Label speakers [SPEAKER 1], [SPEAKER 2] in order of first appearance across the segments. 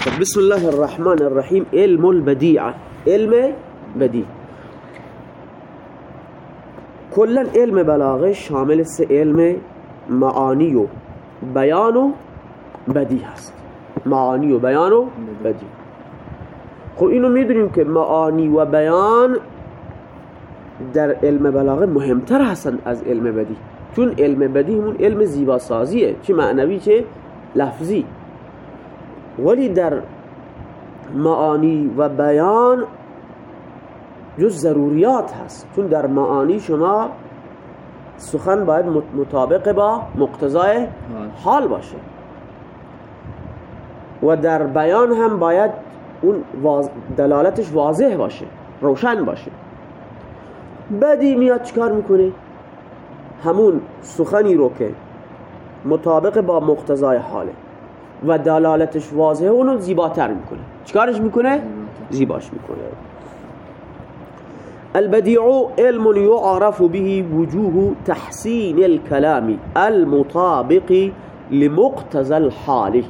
[SPEAKER 1] خب بسم الله الرحمن الرحیم علم البدیع علم بدیع کلا علم بلاغه شامل سه علم معانی و بیان و بدیع هست معانی و بیان و بدیع. خب اینو می‌دونیم که معانی و بیان در علم بلاغه مهمتر هستند از علم بدی چون علم بدی همون علم زیباسازیه. چه معنوی چه؟ لفظی. ولی در معانی و بیان جز ضروریات هست. چون در معانی شما سخن باید مطابق با مقتضای حال باشه. و در بیان هم باید اون دلالتش واضح باشه روشن باشه. بدی میاد چیکار می‌کنه؟ همون سخنی رو که مطابق با مقتضای حاله. و دلالتش واضحه اونو زیباتر می‌کنه. چیکارش می‌کنه؟ زیباش می‌کنه. البديع علم يعرف به وجوه تحسين الكلام المطابق لمقتضى الحال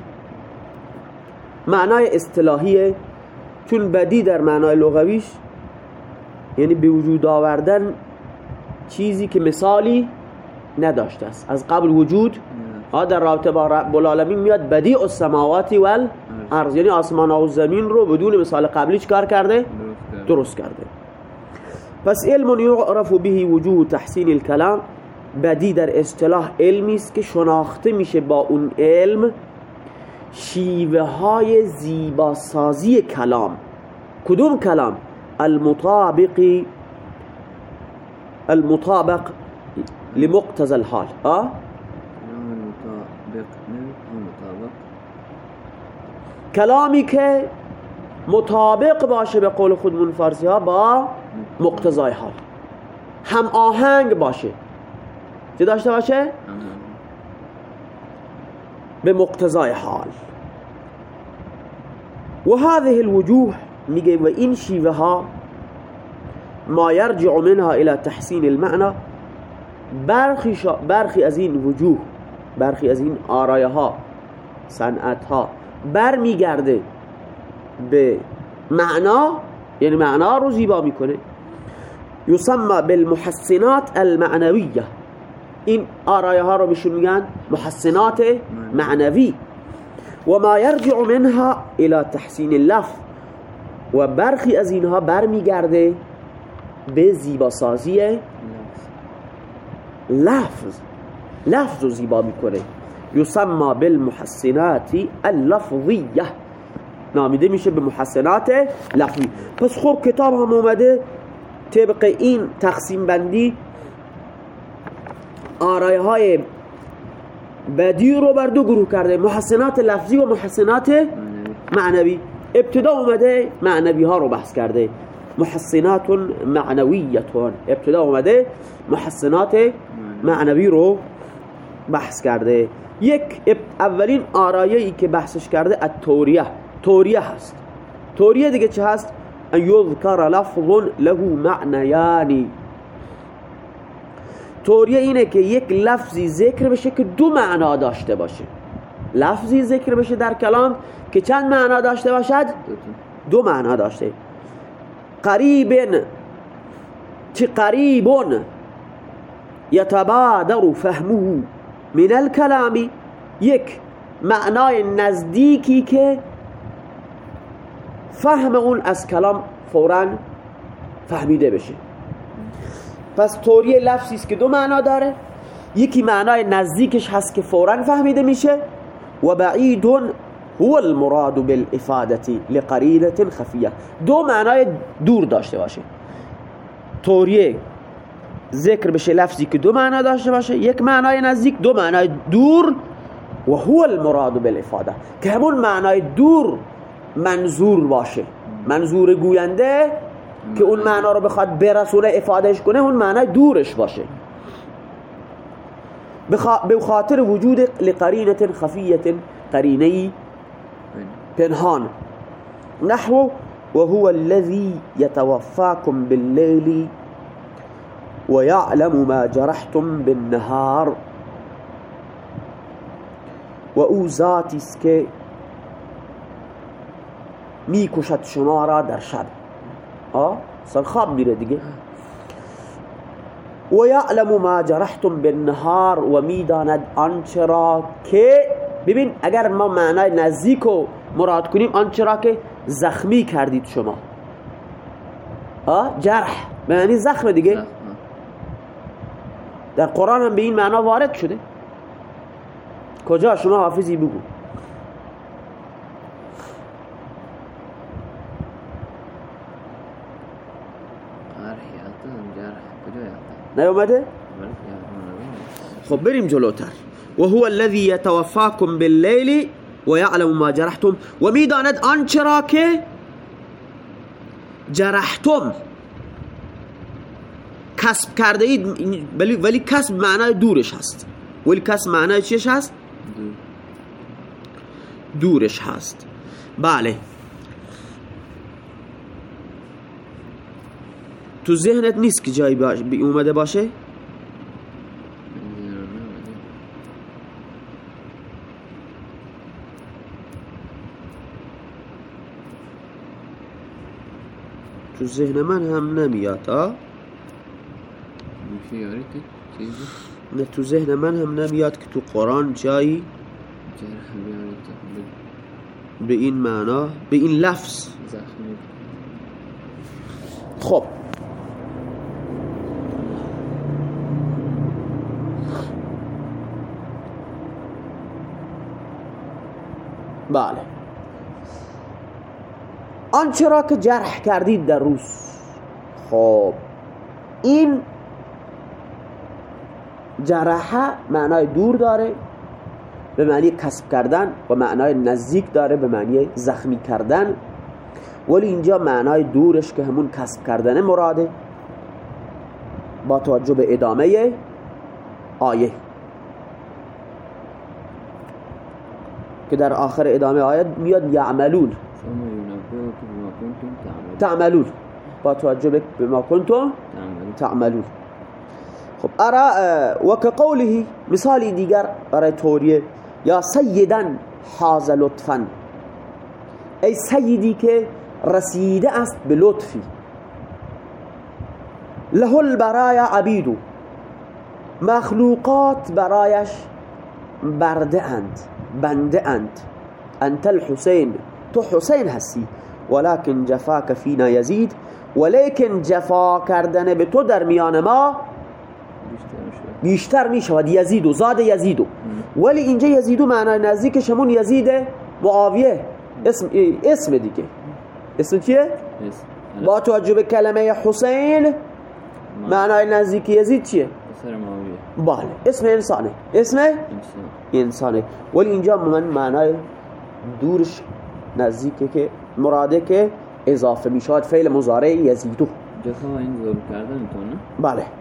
[SPEAKER 1] معنای اصطلاحیه چون بدی در معنای لغویش یعنی به وجود آوردن چیزی که مثالی نداشته است. از قبل وجود ها در رابطه با رب العالمین میاد. بدیع السماوات والارض. یعنی آسمان و زمین رو بدون مثال قبلی چکار کرده؟ درست کرده. پس علم یعرف به وجوه تحسین الکلام. بدی در اصطلاح علمی است که شناخته میشه با اون علم شیوه های زیباسازی کلام. کدوم کلام؟ المطابق المطابق لمقتضى الحال. اه کلامی که مطابق باشه به قول خودمون فارسی ها با مقتضای حال هم آهنگ باشه. چه داشته باشه؟ به مقتضای حال. و هذه الوجوه میگه و این شیوه ها ما یرجع منها الى تحسین المعنى برخی, برخی از این وجوه برخی از این آرایه ها صنعت ها برمیگرده به معنا یعنی معنا رو زیبا می‌کنه. یسمى بالمحسنات المعنویه. این آرایه ها رو بهشون میگن محسنات معنوی. و ما یرجع منها الى تحسین اللفظ و برخی از اینها برمیگرده به زیباسازی لفظ. لفظ رو زیبا می‌کنه. یسمى بالمحسنات اللفظیه. نامیده میشه به محسنات لفظی. پس خب کتاب هم اومده. طبق این تقسیم بندی آرایه های بدی رو بر دو گروه کرده. محسنات لفظی و محسنات معنوی. ابتدا اومده معنوی ها رو بحث کرده. محسنات معنویتون ابتدا اومده محسنات معنوی رو بحث کرده. یک اولین آرایه ای که بحثش کرده التوریه توریه. هست. توریه دیگه چه هست؟ یذکر لفظ له معنیانی. توریه اینه که یک لفظی ذکر بشه که دو معنا داشته باشه. لفظی ذکر بشه در کلام که چند معنا داشته باشد؟ دو معنا داشته. قریب چه قریبون یتبادر فهمه. من الکلامی یک معنای نزدیکی که فهم اون از کلام فورا فهمیده بشه. پس توری لفظی است که دو معنا داره. یکی معنای نزدیکش هست که فورا فهمیده میشه. و بعید هو المراد بالافاده لقرینه خفیه. دو معنای دور داشته باشه. توریه ذکر بشه لفظی که دو معنا داشته باشه یک معنای نزدیک دو معنای دور و هو المراد بالافاده. که همون معنای دور منظور باشه. منظور گوینده که اون معنا رو بخواد برسونه افادهش کنه اون معنای دورش باشه. به خاطر وجود لقرینه خفیه قرینه پنهان. نحو وهو الذي يتوفاكم بالليل ويعلم ما جرحتم بالنهار. و أو ذاتی است که میکشد شما را در شب. آه؟ خواب میره دیگه. و یعلم ما جرحتم بالنهار و میداند آنچه را که ببین اگر ما معنای نزدیک مراد کنیم آنچه را که زخمی کردید شما. آه؟ جرح. معنی زخم دیگه. در قرآن هم به این معنا وارد شده. کجا شما حافظی بگو. نیومده؟ خب بریم جلوتر. و هو الذي يتوفاكم بالليل و یعلم ما جرحتم. و میداند آنچه را که جرحتم. کسب کرده اید ولی, ولی کسب معنای دورش هست. ولی کسب معنای چیش هست؟ دورش هست. بله. تو ذهنت نیست که جایی باش اومده باشه؟ تو ذهن من هم نمیاد ها نه تو ذهن من هم نمیاد که تو قرآن جایی به این معنا به این لفظ. خب. بله. آنچه را که جرح کردید در روز. خب. این جرحه معنای دور داره به معنی کسب کردن و معنای نزدیک داره به معنی زخمی کردن. ولی اینجا معنای دورش که همون کسب کردن مراده با توجه به ادامه آیه. که در آخر ادامه آیه میاد یعملون. تعملون. با توجه به ما کنتم تعملون. خب ارا و که قوله مثالی دیگر برای توریه یا سیدن حاز لطفا. ای سیدی که رسیده است به لطفی له البرایا عبیدو مخلوقات برایش برده اند بنده اند. انت الحسین تو حسین هستی. ولكن جفاك فينا يزيد ولكن جفا کردن به تو در میان ما بیشتر می شود یزید و زاد یزیدو ولی اینجا یزیدو معنای نزدیکش همون یزید معاویه اسم, اسم دیگه. اسم چیه؟ با توجه به کلمه حسین معنای نزدیک یزید چیه؟ بله. اسم انسانه. اسم؟ انسانه. ولی اینجا من معنای دورش نزدیکه که مراده که اضافه می شود فعل مزارع یزیدو
[SPEAKER 2] جفا این ظلم کردن
[SPEAKER 1] بله.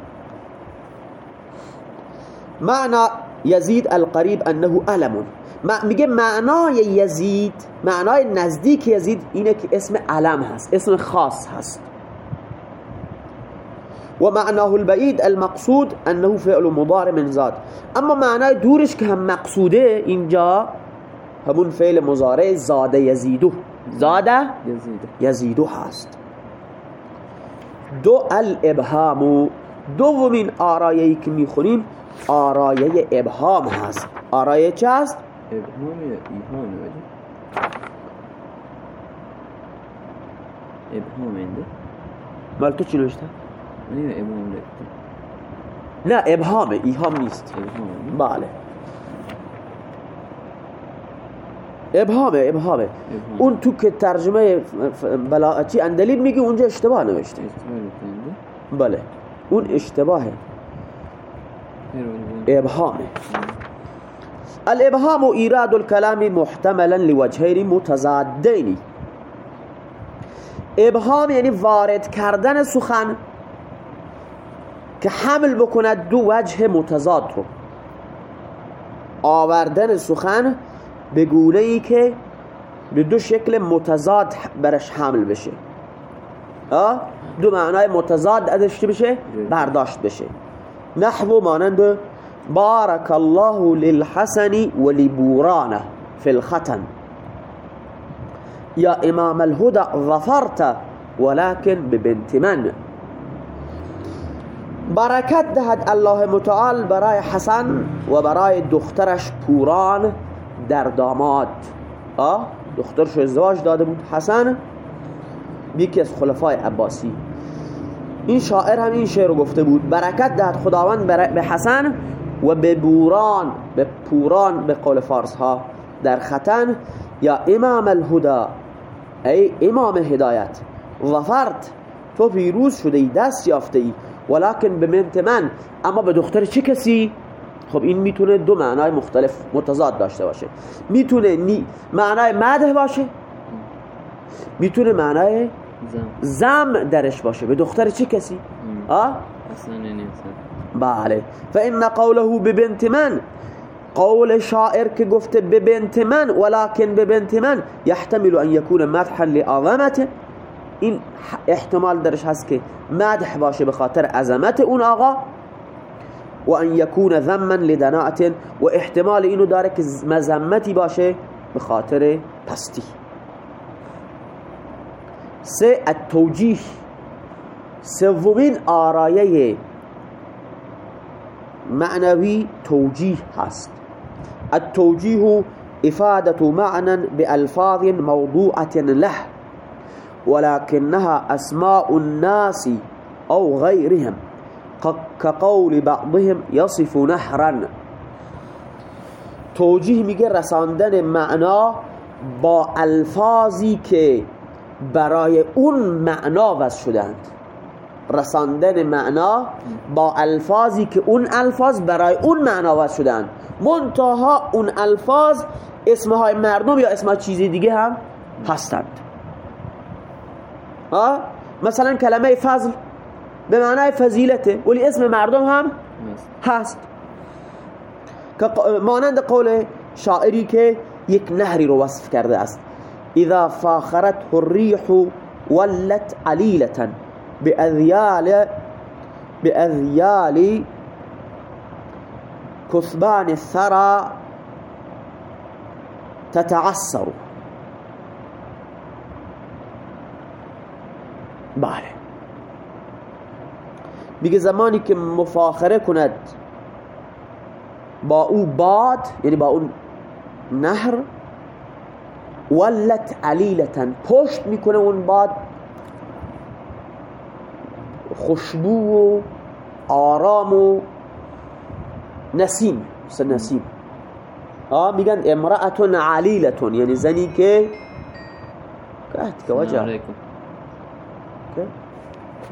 [SPEAKER 1] معنى یزید القریب انه علم. میگه معنای یزید معنای نزدیک یزید اینه که اسم علم هست اسم خاص هست. و معناه البعید المقصود انه فعل مضارع من زاد اما معنای دورش که هم مقصوده اینجا همون فعل مضارع زاده یزیدو. زاده یزیدو هست. دو الابهام دومین آرایه‌ای که می‌خونیم آرایه ابهام هست. آرایه چه هست؟
[SPEAKER 2] ابهام یا ایهام ابهام اینده.
[SPEAKER 1] مال تو چی نوشته؟
[SPEAKER 2] نه ابهام
[SPEAKER 1] نه ابهامه ایهام نیست.
[SPEAKER 2] ابهام.
[SPEAKER 1] بله. ابهامه ابهامه اون تو که ترجمه بلاعتی اندلیب میگه اونجا اشتباه نوشته. بله. اون اشتباهه. ابهامه الابهام ایراد الكلام محتملا لوجهين متضادين ابهام یعنی وارد کردن سخن که حمل بکند دو وجه متضاد رو. آوردن سخن به گونه ای که به دو شکل متضاد برش حمل بشه. دو معنای متضاد ادشته بشه؟ برداشت بشه. نحو مانند بارك الله للحسن ولبورانه في الختن یا امام الهدى ظفرت ولكن ببنت من برکت دهد الله متعال برای حسن و برای دخترش پوران در داماد. دخترش ازدواج داده بود حسن. یکی از خلفای عباسی. این شاعر هم این شعر رو گفته بود. برکت دهد خداوند به حسن و به بوران به پوران به قول فارس ها در ختن. یا امام الهدا ای امام هدایت ظفرت تو پیروز شده ای دست یافته ای ولکن به منت من. اما به دختر چه کسی؟ خب این می‌تونه دو معنای مختلف متضاد داشته باشه. می‌تونه نی معنای مده باشه. می‌تونه معنای
[SPEAKER 2] زم.
[SPEAKER 1] درش باشه. به دختر چه کسی؟ آه؟ بله. فإن قوله ببنت من قول شاعر که گفته ببنت من ولكن ببنت من يحتمل ان يكون مدحا لعظمته. این احتمال درش هست که مدح باشه به خاطر عظمت اون آقا. و ان يكون ذما لدناعت و احتمال اینو داره که مذمتی باشه به خاطر پستی. سه التوجیه. سومین آرایه معنوی توجیه هست. التوجيه إفادة معنى بألفاظ موضوعة له ولكنها أسماء الناس أو غيرهم كقول بعضهم يصف نهرا توجیه میگه رساندن معنا با الفاظی که برای اون معنا وضع شدند رساندن معنا با الفاظی که اون الفاظ برای اون معنا وضع شدند منتها اون الفاظ اسمهای مردم یا اسمهای چیزی دیگه هم هستند. ها مثلا کلمه فضل به معنای فضیلته ولی اسم مردم هم هست. مانند قول شاعری که یک نهری رو وصف کرده است. إذا فاخرت الريح ولت عليلة بأذيال بأذيال كثبان الثرى تتعسر. بله میگه زمانی که مفاخرة کند با أو باد یعنی با اون نهر. ولت علیلتن. پشت می‌کنه اون باد. خوشبو و آرام و نسیم. مثل نسیم. آه میگن امرأتون علیلتون یعنی زنی که قهد که وجه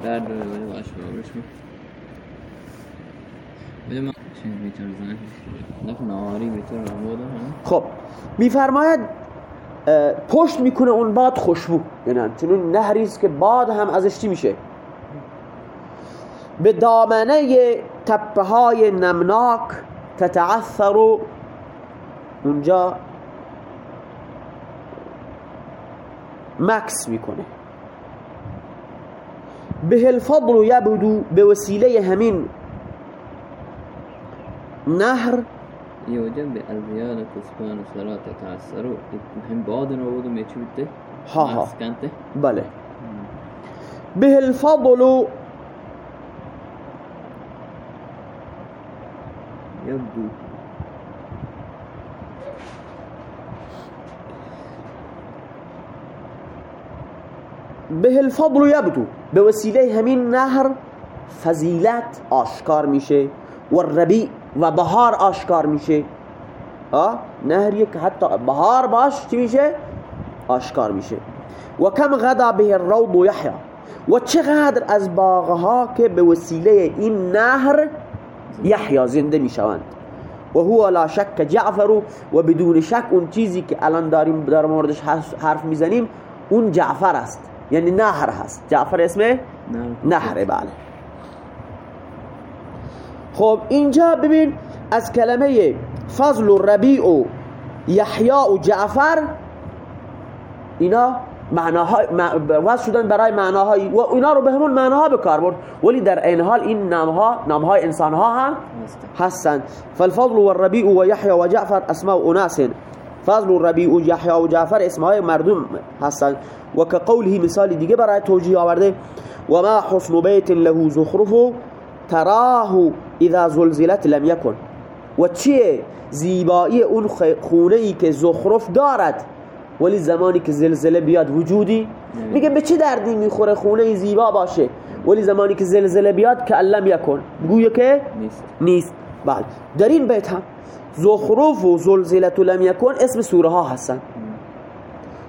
[SPEAKER 2] در دو ولی باش بشم بده ما چیز بیتر زن نکن آری بیتر رو بوده
[SPEAKER 1] خب میفرماید پشت می‌کنه اون باد خوشبو. یعنی چنون نهری است که باد هم ازش چی میشه؟ به دامنه تپه های نمناک تتعثر. اونجا مکس می‌کنه. به الفضل یبدو به وسیله همین نهر
[SPEAKER 2] يوجد بأذيال كسبان صلاة تتعسروا هم بعض ما يشوته
[SPEAKER 1] ها ها.
[SPEAKER 2] مسكنته
[SPEAKER 1] بله. به الفضل.
[SPEAKER 2] يبدو.
[SPEAKER 1] به الفضل یبدو به وسیله همین نهر فضیلت آشکار میشه. و ربی و بهار آشکار میشه. آه نهریه که حتی بهار باش چی میشه؟ آشکار میشه. و کم غدا به الروض و یحیا و چقدر از باغها که به وسیله این نهر یحیا زنده می‌شوند. و هو لا شک جعفر و بدون شک اون چیزی که الان داریم در موردش حرف می‌زنیم اون جعفر است. یعنی نهر هست. جعفر اسم
[SPEAKER 2] نعم
[SPEAKER 1] نهر بله. خب اینجا ببین از کلمه فضل و ربیع و یحیا و جعفر اینا معناهای وضع شدن برای معناهایی و اینا رو به همون معناها به کار برد. ولی در این حال این نامها نامهای انسانها هم
[SPEAKER 2] هست
[SPEAKER 1] هستند فالفضل والربيع ويحيى وجعفر اسماء اناس. فضل و ربیع و یحیی و جعفر اسمهای مردم هستند و که قوله مثال دیگه برای توجیه آورده. و ما حسن بیت له زخرف تراه اذا زلزلت لم یکن. و چیه؟ زیبایی اون خونه ای که زخرف دارد. ولی زمانی که زلزله بیاد وجودی؟ میگه به چه دردی می‌خوره خونه زیبا باشه؟ ولی زمانی که زلزله بیاد که علم یکن. گویا که
[SPEAKER 2] نیست.
[SPEAKER 1] نیست. بله. در این بیت هم زخرف و زلزلت لم یکن اسم سوره ها هستن.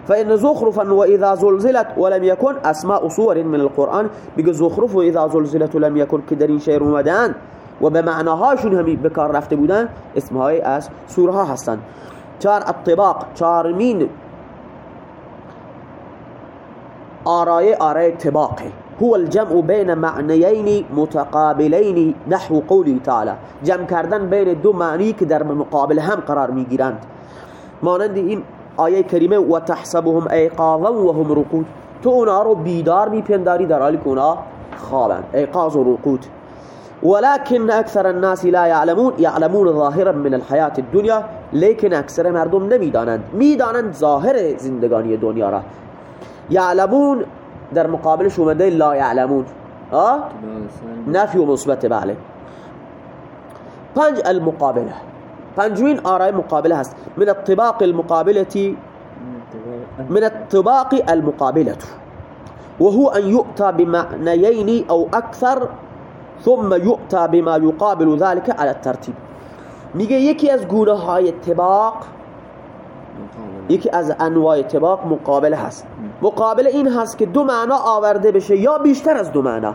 [SPEAKER 1] فإن زخرفا وإذا زلزلت ولم يكن أسماء صور من القرآن بيقول زخرف وإذا زلزلت ولم يكن که در این شعر اومدن و به معناهاشون همی بکار رفته بودن اسمهای از سوره ها هستن. چار الطباق چارمین آرای آرای طباقه هو الجمع بین معنیین متقابلین نحو قولی تعالی. جمع کردن بین دو معنی که در مقابل هم قرار میگیرند. مانند این آیه کریمه و تحسبهم ایقاظا و هم رقود. تو اونا رو بیدار میپنداری در حالی که اونا خوابند ایقاظ و رقود. ولكن اکثر الناس لا يعلمون يعلمون ظاهرا من الحياة الدنيا لیکن اکثر مردم نمی‌دانند. می‌دانند ظاهر زندگانی دنیا را. یعلمون در مقابلش اومده لا یعلمون. آه؟ نفی و مثبت بله. پنج المقابله. پنجمین آرای مقابلة هست. من الطباق المقابلة من الطباق المقابلة. وهو أن يؤتى بمعنيين أو أكثر ثم يؤتى بما يقابل ذلك على الترتيب. میگه یکی أز گونه های طباق یکی أز أنواع طباق مقابلة هست. مقابلة این هست که دو معنا آورده بشه یا بیشتر از دو معنا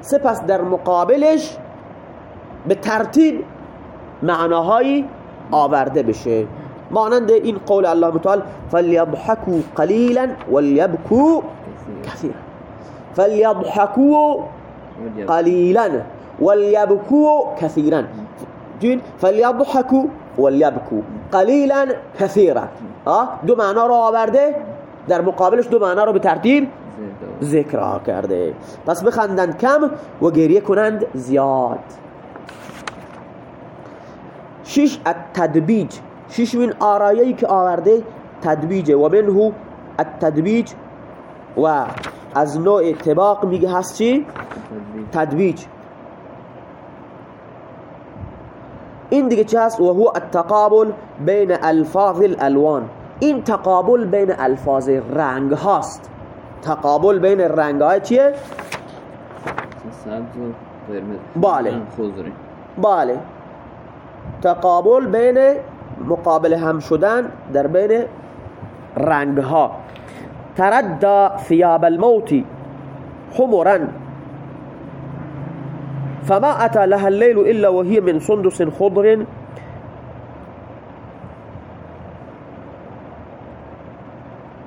[SPEAKER 1] سپس در مقابلش به ترتیب معناهایی آورده بشه. مانند این قول الله متعال فلیضحکوا قلیلا ولیبکوا کثیرا فلیضحکوا قلیلا ولیبکوا کثیرا جین فلیضحکوا ولیبکوا قلیلا کثیرا دو معنا رو آورده در مقابلش دو معنا رو به ترتیب ذکر کرده. پس بخندند کم و گریه کنند زیاد. شش التدبیج. ششمین آرایه‌ای که آورده تدبیجه. و منه التدبیج. و از نوع اتباق میگه هست چی؟ تدبیج. این دیگه چه هست؟ و هو التقابل بین الفاظ الالوان. این تقابل بین الفاظ رنگ هاست. تقابل بین رنگ های چیه؟
[SPEAKER 2] سبز و قرمز.
[SPEAKER 1] بله. بله. تقابل بین مقابل هم شدن در بین رنگ ها تردى ثياب الموت حمرا. فما أتى لها الليل إلا وهي من سندس خضر.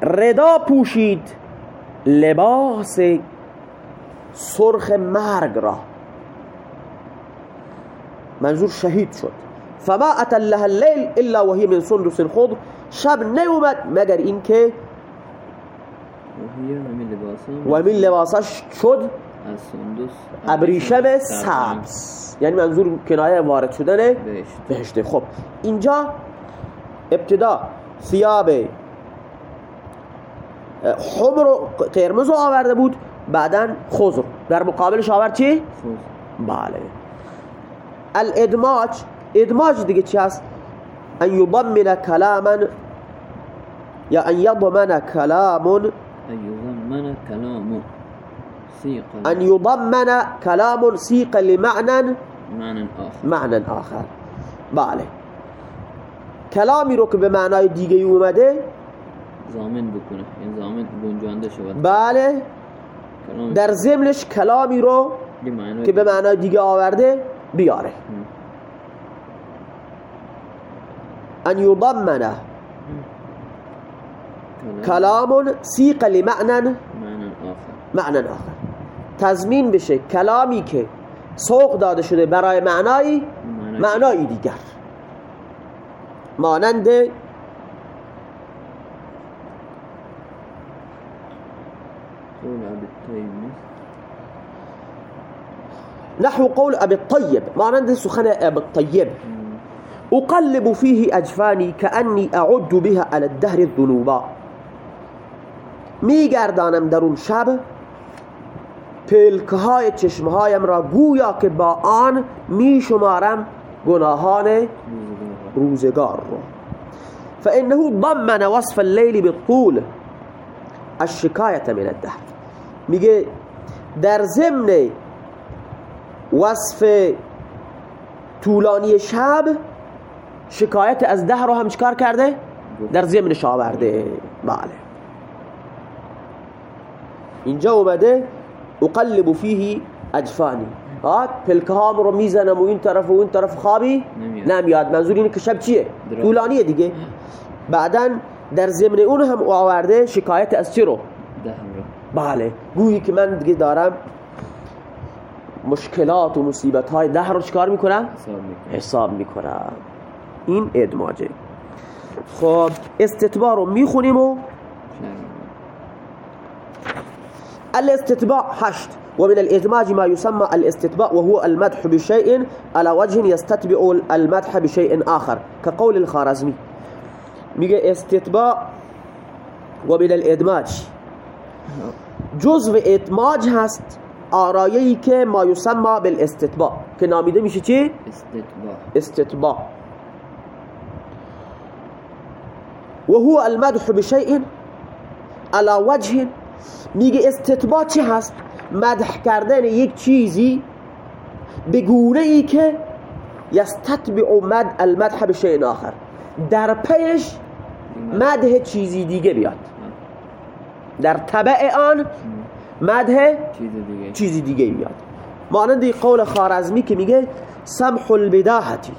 [SPEAKER 1] ردا پوشید لباس سرخ مرگ را. منظور شهید شد. فما اتى لها الليل الا وهي من سندس خضر شب نیومد مگر اینکه
[SPEAKER 2] و
[SPEAKER 1] من لباسش شد ابریشم سبز. یعنی منظور کنایه وارد شدن
[SPEAKER 2] بهشت.
[SPEAKER 1] بهشته خب اینجا ابتدا ثیاب حمر و قرمز رو آورده بود بعدا خضر در مقابلش آورد چی؟ بله. الادماج ادماج دیگه چی هست ان یضمن کلاما یا ان یضمن کلام
[SPEAKER 2] ایضمن کلام سیق
[SPEAKER 1] ان یضمن کلام سیق لمعنى.
[SPEAKER 2] معنى آخر.
[SPEAKER 1] معنى آخر. بله. کلامی رو که به معنای دیگه اومده؟
[SPEAKER 2] زامن بکنه. این زامن گنجانده شود.
[SPEAKER 1] بله. در ضمنش کلامی رو که به معنای دیگه آورده بیاره. ان یضمن کلام سیق لمعنى.
[SPEAKER 2] معنى آخر.
[SPEAKER 1] تضمین بشه کلامی که سوق داده شده برای معنایی معنایی دیگر. مانند نحو قول ابي الطيب. مانند سخن ابي الطيب. اقلب فيه اجفانی كأني اعد بها على الدهر الذنوبا میگردانم در اون شب. پلکه های چشمهایم را گویا که با آن می شمارم گناهان روزگار رو. فإنه ضمن وصف الليل بالطول. الشکایت من الدهر. میگه در ضمن وصف طولانی شب شکایت از ده رو هم چکار کرده؟ در ضمنش آورده بله. اینجا اومده اقلب فیه اجفانی. پلکه هام رو می‌زنم و این طرف و این طرف خوابی نمیاد. منظور اینه که شب چیه؟ طولانیه دیگه. بعدا در ضمن اون هم آورده شکایت از چی رو؟ بله. گویی که من دیگه دارم مشکلات و مصیبت های ده رو چکار می‌کنم؟ حساب می‌کنم. این ادماجه. خب استتباع رو میخونیم و الاستتباع هشت. ومن الإدماج ما يسمى الاستتباع وهو المدح بشيء على وجه يستتبع المدح بشيء آخر كقول الخارزمي. میگه استتباع ومن الإدماج. جزء ادماج هست آرایه‌ای که ما یسمى بالاستتباع که نامیده میشه چی؟
[SPEAKER 2] استتباع.
[SPEAKER 1] استتباع. وهو المدح بشيء على وجه میگه استتباع چی هست؟ مدح کردن یک چیزی به گونه ای که یستتبع مد المدح به آخر. در پیش مدح چیزی دیگه بیاد. در طبع آن مدح چیزی دیگه بیاد. مانند قول خارزمی که میگه سمح البداحتی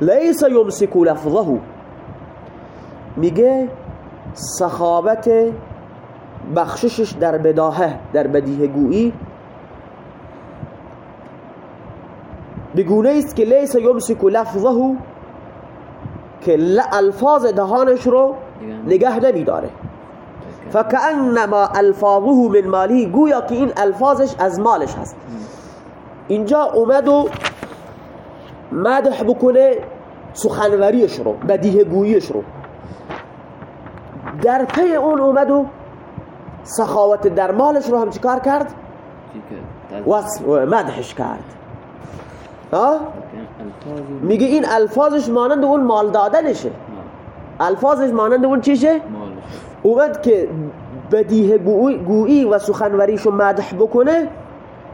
[SPEAKER 1] لیس یمسک لفظه. میگه سخاوت بخششش در بداهه در بدیه گویی بگونه است که لیس یمسک لفظه که الفاظ دهانش رو نگه نمیداره. فکأنما الفاظه من مالی گویا که این الفاظش از مالش هست. اینجا اومد و مدح بکنه سخنوریش رو بدیه گوییش رو. در پی اون اومد و سخاوت در مالش رو هم چیکار کرد؟ وصف مدحش کرد؟ میگه این الفاظش مانند اون مال دادنشه. الفاظش مانند اون چیشه؟ اومد که بدیه گویی و سخنوریشو مدح بکنه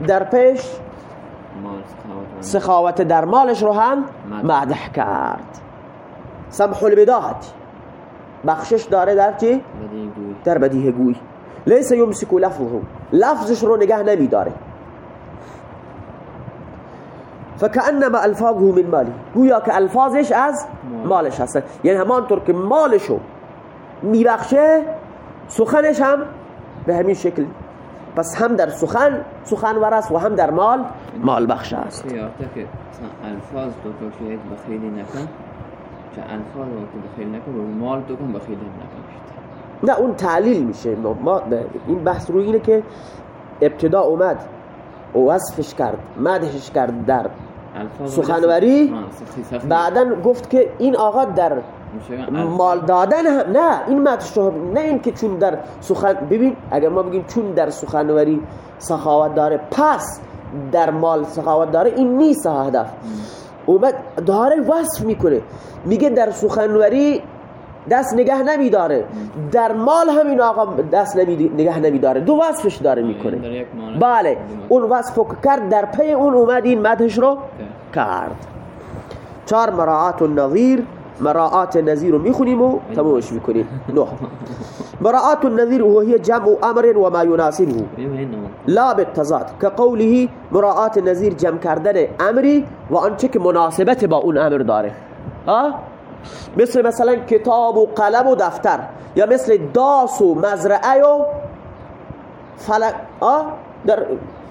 [SPEAKER 1] در پیش سخاوت در مالش رو هم مدح. کرد. سمح البداحت بخشش داره در چی؟ در بدیه گویی لیس یمسکو لفظه. لفظش رو نگه نمی داره الفاظه من مالی. گویا که الفاظش از مالش هست یعنی همانطور که مالشو میبخشه سخنش هم به همین شکل. پس هم در سخن سخن ورست و هم در مال. مال بخش است.
[SPEAKER 2] که الفاظ تو که بخیلی نکن. چه الفاظ تو بخیل نکن و مال تو کن نکن.
[SPEAKER 1] نه اون تعلیل میشه. ما این بحث روی اینه که ابتدا اومد و وصفش کرد مدهش کرد در سخنوری بعدا گفت که این آقا در مال دادن هم نه این مدش نه این که چون در سخن ببین اگر ما بگیم چون در سخنوری سخاوت داره پس در مال سخاوت داره این نیست هدف. اومد داره وصف می‌کنه. میگه در سخنوری دست نگه نمیداره. در مال همین آقا دست نگه نمیداره. دو وصفش داره می‌کنه. بله اون وصف کرد در پی اون اومد این مدهش رو کرد. چار مراعات النظیر مراعات النظیر رو می‌خونیم و تمومش می‌کنیم. نه. مراعات النظیر هو هي جمع امر و ما يناسبه لا بالتضاد. كقوله مراعات النظیر جمع کردن امری و آنچه که مناسبت با اون امر داره. ها مثل مثلا کتاب و قلم و دفتر. یا مثل داس و مزرعه و فلک. در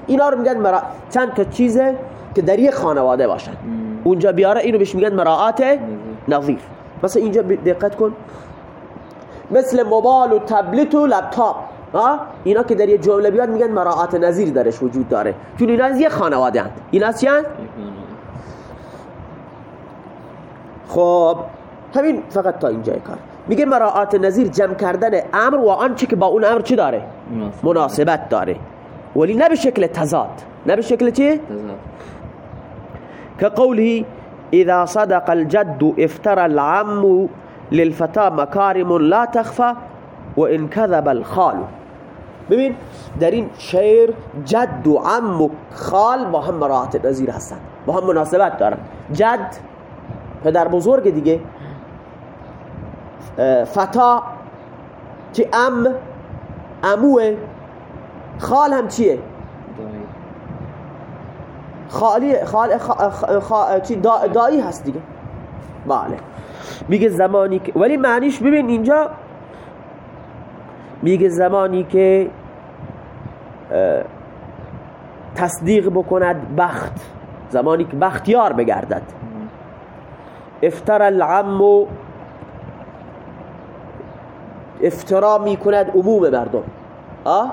[SPEAKER 1] اینا رو میگن مرا... چند تا چیزه که در یک خانواده باشن. اونجا بیاره اینو بهش میگن مراعات نظیر. مثلا اینجا دقت کن. مثل موبایل و تبلت و لپتاپ. اینا که در یه جمله بیاد میگن مراعات نظیر درش وجود داره. چون اینا از یک خانواده هست اینا از خب همین فقط تا اینجای کار. میگه مراعات نظیر جمع کردن امر و آنچه که با اون امر چی داره؟
[SPEAKER 2] مناسب
[SPEAKER 1] مناسبت داره. ولی نه به شکل تضاد. نه به شکل چی؟
[SPEAKER 2] تضاد.
[SPEAKER 1] كقوله إذا صدق الجد افترى العم للفتى مكارم لا تخفى وإن كذب الخال. ببین در این شعر جد و عم و خال با هم مراعات نظیر هستن. با هم مناسبت دارن. جد پدر بزرگ دیگه. فتا که ام اموه خال هم چیه؟ خالی خال خ... خ... خ... چی دا... دایی هست دیگه. بله. میگه زمانی که ولی معنیش ببین اینجا میگه زمانی که تصدیق بکند بخت زمانی که بختیار بگردد. افتر العم افترا می‌کند عموم مردم. آه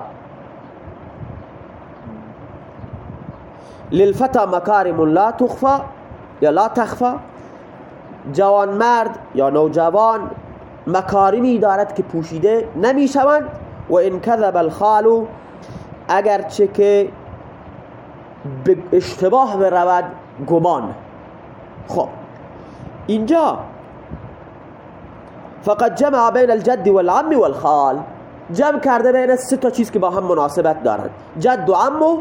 [SPEAKER 1] للفتا مکارم لا تخفى یا لا تخفى؟ جوان مرد یا نوجوان مکارمی دارد که پوشیده نمی‌شوند و ان کذب الخال اگرچه که به اشتباه برود گمان. خب اینجا فقط جمع بین الجد والعم والخال جمع کرده بین سه تا چیز که با هم مناسبت دارند. جد و عم و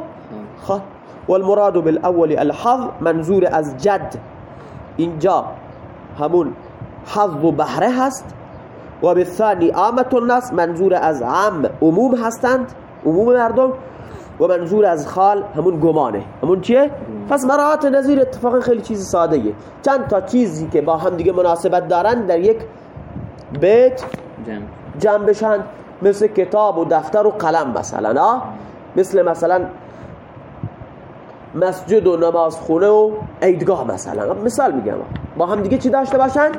[SPEAKER 1] خال. والمراد بالاول الحظ منظور از جد. اینجا همون حظ و بهره هست و بالثانی آمت الناس منظور از عم عموم هستند عموم مردم و منظور از خال همون گمانه همون چیه؟ پس مراعات نظیر اتفاقا خیلی چیز ساده چند تا چیزی که با هم دیگه مناسبت دارن در یک بیت
[SPEAKER 2] جمع
[SPEAKER 1] بشن مثل کتاب و دفتر و قلم مثلا؟ مثل مثلا مسجد و نمازخونه و عیدگاه مثلا. مثال میگم. با هم دیگه چی داشته باشن.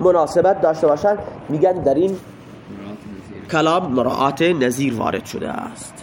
[SPEAKER 1] مناسبت داشته باشن. میگن در این کلام مراعات نظیر وارد شده است.